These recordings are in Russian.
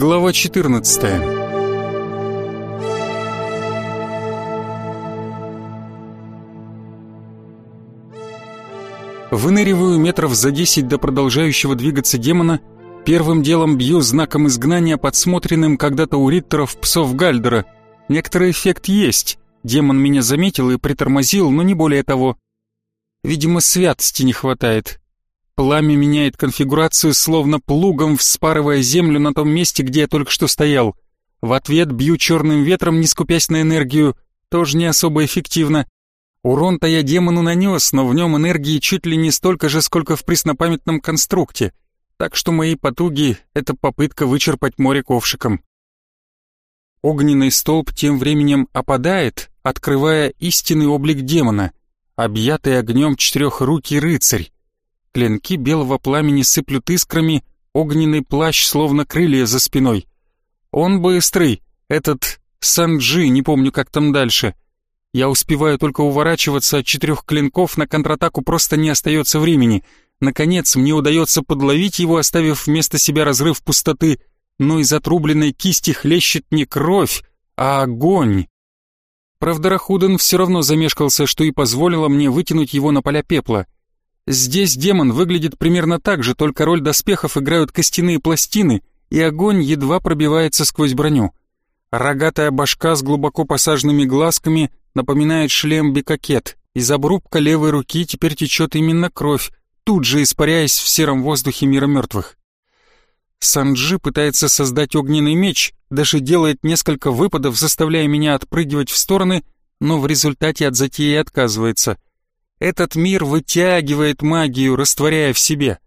Глава 14 Выныриваю метров за десять до продолжающего двигаться демона, первым делом бью знаком изгнания подсмотренным когда-то у риттеров псов Гальдера. Некоторый эффект есть, демон меня заметил и притормозил, но не более того. Видимо, святости не хватает. Пламя меняет конфигурацию, словно плугом вспарывая землю на том месте, где я только что стоял. В ответ бью черным ветром, не скупясь на энергию, тоже не особо эффективно. Урон-то я демону нанес, но в нем энергии чуть ли не столько же, сколько в преснопамятном конструкте. Так что мои потуги — это попытка вычерпать море ковшиком. Огненный столб тем временем опадает, открывая истинный облик демона, объятый огнем четырехрукий рыцарь. Клинки белого пламени сыплют искрами, огненный плащ словно крылья за спиной. Он быстрый, этот Санджи, не помню как там дальше — я успеваю только уворачиваться от четырех клинков, на контратаку просто не остается времени. Наконец, мне удается подловить его, оставив вместо себя разрыв пустоты, но из отрубленной кисти хлещет не кровь, а огонь. Правда, Рахуден все равно замешкался, что и позволило мне вытянуть его на поля пепла. Здесь демон выглядит примерно так же, только роль доспехов играют костяные пластины, и огонь едва пробивается сквозь броню. Рогатая башка с глубоко посаженными глазками напоминает шлем бикакет. Из обрубка левой руки теперь течет именно кровь, тут же испаряясь в сером воздухе мира мертвых. Санджи пытается создать огненный меч, даже делает несколько выпадов, заставляя меня отпрыгивать в стороны, но в результате от затеи отказывается. Этот мир вытягивает магию, растворяя в себе.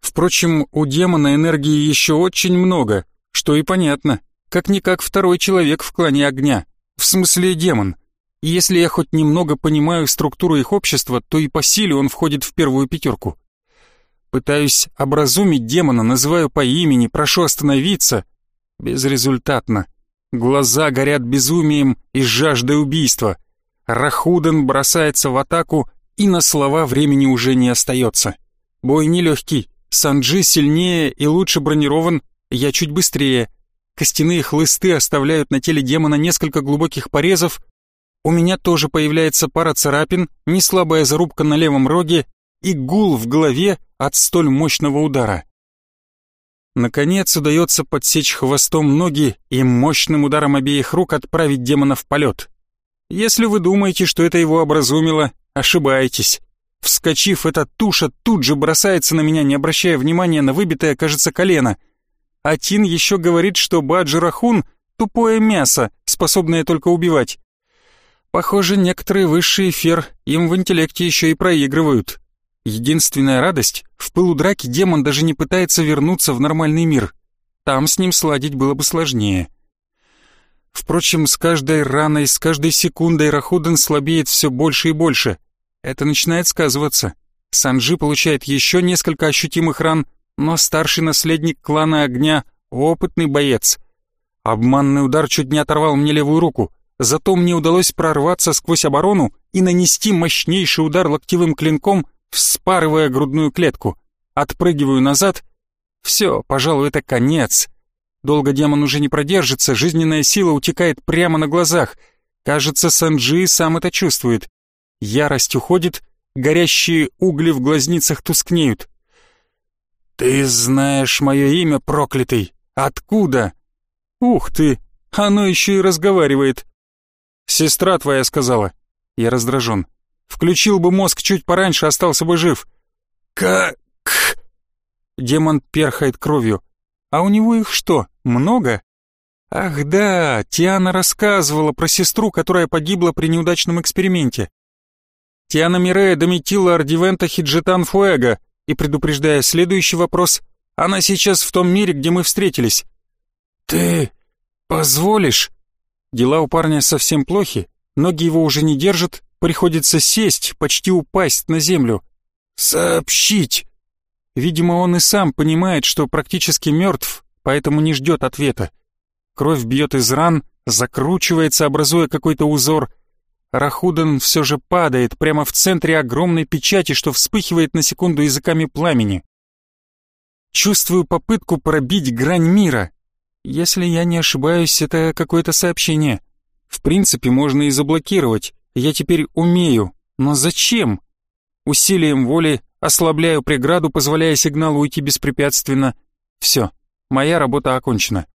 Впрочем, у демона энергии еще очень много, что и понятно как-никак второй человек в клане огня, в смысле демон. Если я хоть немного понимаю структуру их общества, то и по силе он входит в первую пятерку. Пытаюсь образумить демона, называю по имени, прошу остановиться. Безрезультатно. Глаза горят безумием и жаждой убийства. Рахуден бросается в атаку, и на слова времени уже не остается. Бой нелегкий. Санджи сильнее и лучше бронирован, я чуть быстрее. Костяные хлысты оставляют на теле демона несколько глубоких порезов. У меня тоже появляется пара царапин, неслабая зарубка на левом роге и гул в голове от столь мощного удара. Наконец удается подсечь хвостом ноги и мощным ударом обеих рук отправить демона в полет. Если вы думаете, что это его образумило, ошибаетесь. Вскочив, эта туша тут же бросается на меня, не обращая внимания на выбитое, кажется, колено — а Тин еще говорит, что Баджирахун — тупое мясо, способное только убивать. Похоже, некоторые высшие фер им в интеллекте еще и проигрывают. Единственная радость — в пылу драки демон даже не пытается вернуться в нормальный мир. Там с ним сладить было бы сложнее. Впрочем, с каждой раной, с каждой секундой Рахуден слабеет все больше и больше. Это начинает сказываться. Санджи получает еще несколько ощутимых ран, но старший наследник клана огня — опытный боец. Обманный удар чуть не оторвал мне левую руку, зато мне удалось прорваться сквозь оборону и нанести мощнейший удар локтевым клинком, вспарывая грудную клетку. Отпрыгиваю назад. Все, пожалуй, это конец. Долго демон уже не продержится, жизненная сила утекает прямо на глазах. Кажется, Санджи сам это чувствует. Ярость уходит, горящие угли в глазницах тускнеют. «Ты знаешь мое имя, проклятый! Откуда?» «Ух ты! Оно еще и разговаривает!» «Сестра твоя сказала». Я раздражен. «Включил бы мозг чуть пораньше, остался бы жив». «Как?» Демон перхает кровью. «А у него их что, много?» «Ах да, Тиана рассказывала про сестру, которая погибла при неудачном эксперименте. Тиана Мирея дометила Ардивента Хиджетан Фуэга, и предупреждая следующий вопрос, она сейчас в том мире, где мы встретились. Ты позволишь? Дела у парня совсем плохи, ноги его уже не держат, приходится сесть, почти упасть на землю. Сообщить. Видимо, он и сам понимает, что практически мертв, поэтому не ждет ответа. Кровь бьет из ран, закручивается, образуя какой-то узор — Рахудан все же падает прямо в центре огромной печати, что вспыхивает на секунду языками пламени. Чувствую попытку пробить грань мира. Если я не ошибаюсь, это какое-то сообщение. В принципе, можно и заблокировать. Я теперь умею. Но зачем? Усилием воли ослабляю преграду, позволяя сигналу уйти беспрепятственно. Все, моя работа окончена.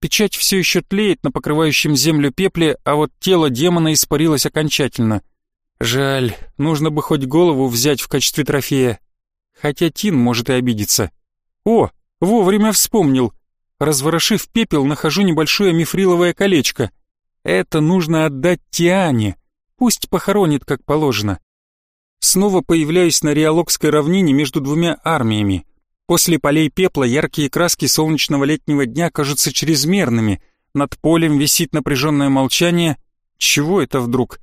Печать все еще тлеет на покрывающем землю пепле, а вот тело демона испарилось окончательно. Жаль, нужно бы хоть голову взять в качестве трофея. Хотя Тин может и обидеться. О, вовремя вспомнил. Разворошив пепел, нахожу небольшое мифриловое колечко. Это нужно отдать Тиане. Пусть похоронит, как положено. Снова появляюсь на Риалокской равнине между двумя армиями. После полей пепла яркие краски солнечного летнего дня кажутся чрезмерными. Над полем висит напряженное молчание. Чего это вдруг?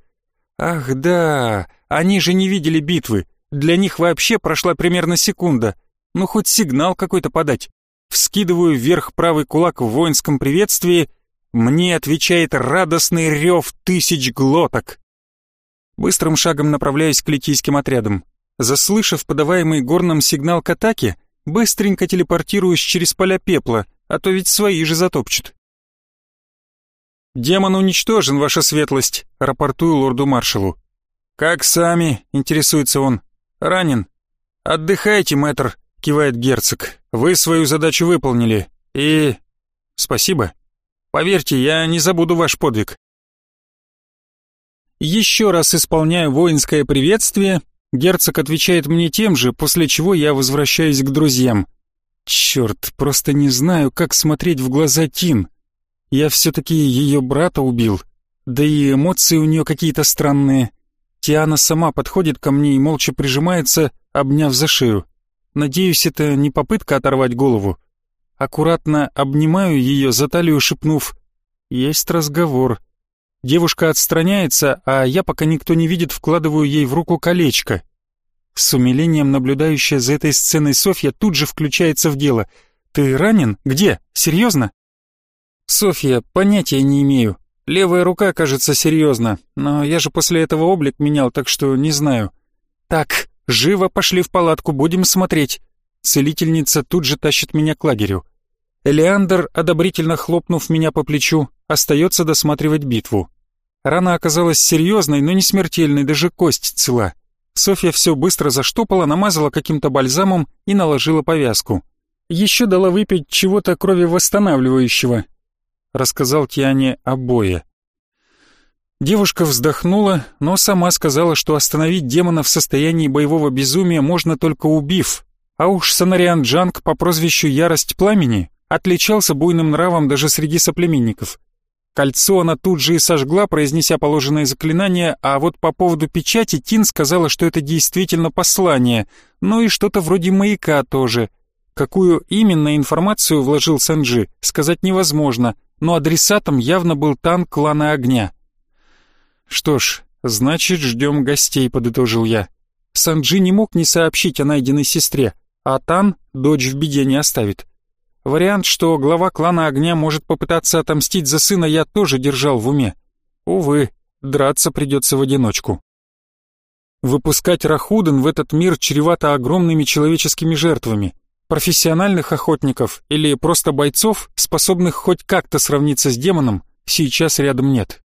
Ах да, они же не видели битвы. Для них вообще прошла примерно секунда. Ну хоть сигнал какой-то подать. Вскидываю вверх правый кулак в воинском приветствии. Мне отвечает радостный рев тысяч глоток. Быстрым шагом направляюсь к литийским отрядам. Заслышав подаваемый горным сигнал к атаке, быстренько телепортируюсь через поля пепла, а то ведь свои же затопчут. «Демон уничтожен, ваша светлость», — рапортую лорду-маршалу. «Как сами?» — интересуется он. «Ранен». «Отдыхайте, мэтр», — кивает герцог. «Вы свою задачу выполнили. И...» «Спасибо. Поверьте, я не забуду ваш подвиг». Еще раз исполняю воинское приветствие, герцог отвечает мне тем же, после чего я возвращаюсь к друзьям. Черт, просто не знаю, как смотреть в глаза Тин. Я все-таки ее брата убил, да и эмоции у нее какие-то странные. Тиана сама подходит ко мне и молча прижимается, обняв за шею. Надеюсь, это не попытка оторвать голову. Аккуратно обнимаю ее за талию, шепнув «Есть разговор». Девушка отстраняется, а я, пока никто не видит, вкладываю ей в руку колечко. С умилением наблюдающая за этой сценой Софья тут же включается в дело. «Ты ранен? Где? Серьезно?» «Софья, понятия не имею. Левая рука, кажется, серьезно, но я же после этого облик менял, так что не знаю». «Так, живо пошли в палатку, будем смотреть». Целительница тут же тащит меня к лагерю. Элеандр, одобрительно хлопнув меня по плечу, остается досматривать битву. Рана оказалась серьезной, но не смертельной, даже кость цела. Софья все быстро заштопала, намазала каким-то бальзамом и наложила повязку. Еще дала выпить чего-то крови восстанавливающего. Рассказал Тиане обои. Девушка вздохнула, но сама сказала, что остановить демона в состоянии боевого безумия можно только убив. А уж Санариан Джанг по прозвищу Ярость Пламени отличался буйным нравом даже среди соплеменников. Кольцо она тут же и сожгла, произнеся положенное заклинание, а вот по поводу печати Тин сказала, что это действительно послание, ну и что-то вроде маяка тоже. Какую именно информацию вложил Санджи, сказать невозможно, но адресатом явно был Тан клана Огня. «Что ж, значит, ждем гостей», — подытожил я. Санджи не мог не сообщить о найденной сестре, а Тан дочь в беде не оставит. Вариант, что глава клана Огня может попытаться отомстить за сына, я тоже держал в уме. Увы, драться придется в одиночку. Выпускать Рахуден в этот мир чревато огромными человеческими жертвами. Профессиональных охотников или просто бойцов, способных хоть как-то сравниться с демоном, сейчас рядом нет.